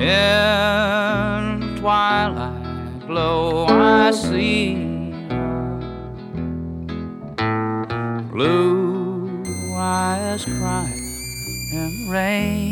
In twilight glow, I see blue eyes crying in rain.